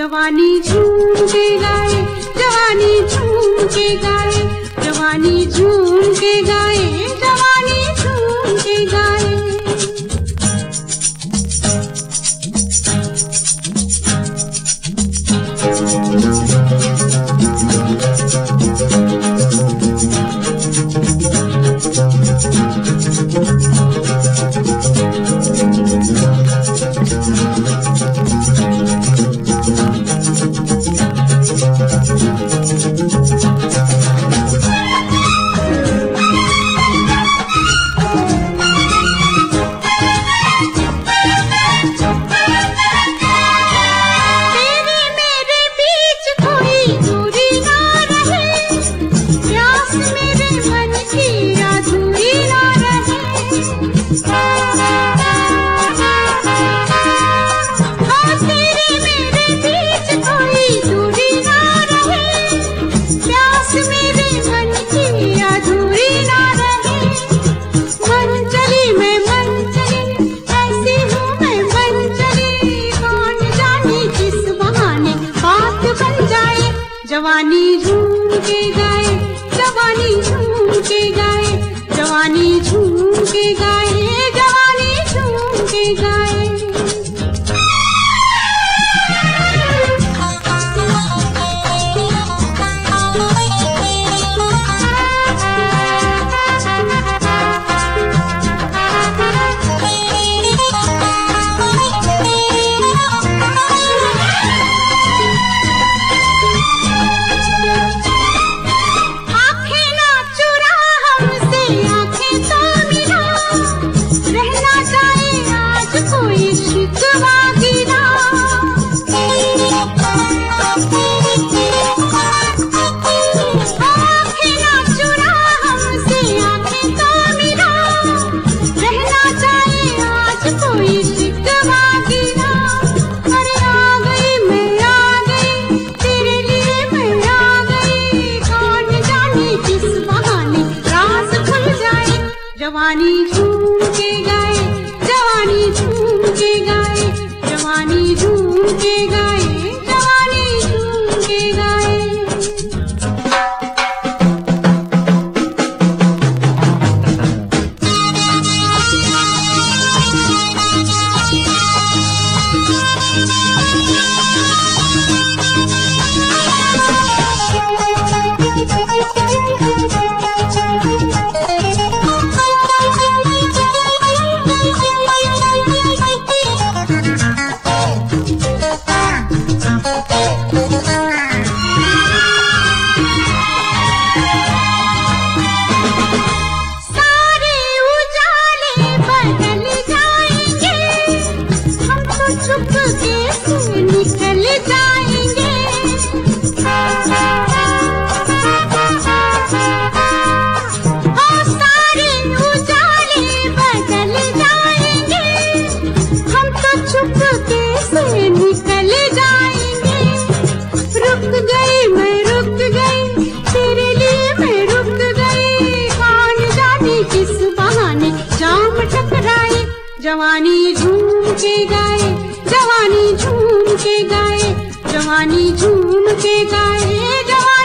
जवानी झूम के गाए जवानी झूम के गाए जवानी झूम के गाए जवानी जवानी झूम के गाए, जवानी झूम के गाए, जवानी झूम के गाए, जवानी झूम के गाए। जवानी झूम के गाए, जवानी झूम के गाए, जवानी झूम के गाए, जवानी झूम के गाए। तो निकल जाएँगे। रुक गई मैं रुक गई, तेरे लिए मैं रुक गई। कौन जाने किस बहाने जाम टकराए, जवानी झूम के गाए। जवानी झूम के गाए जवानी झूम के गाए जवानी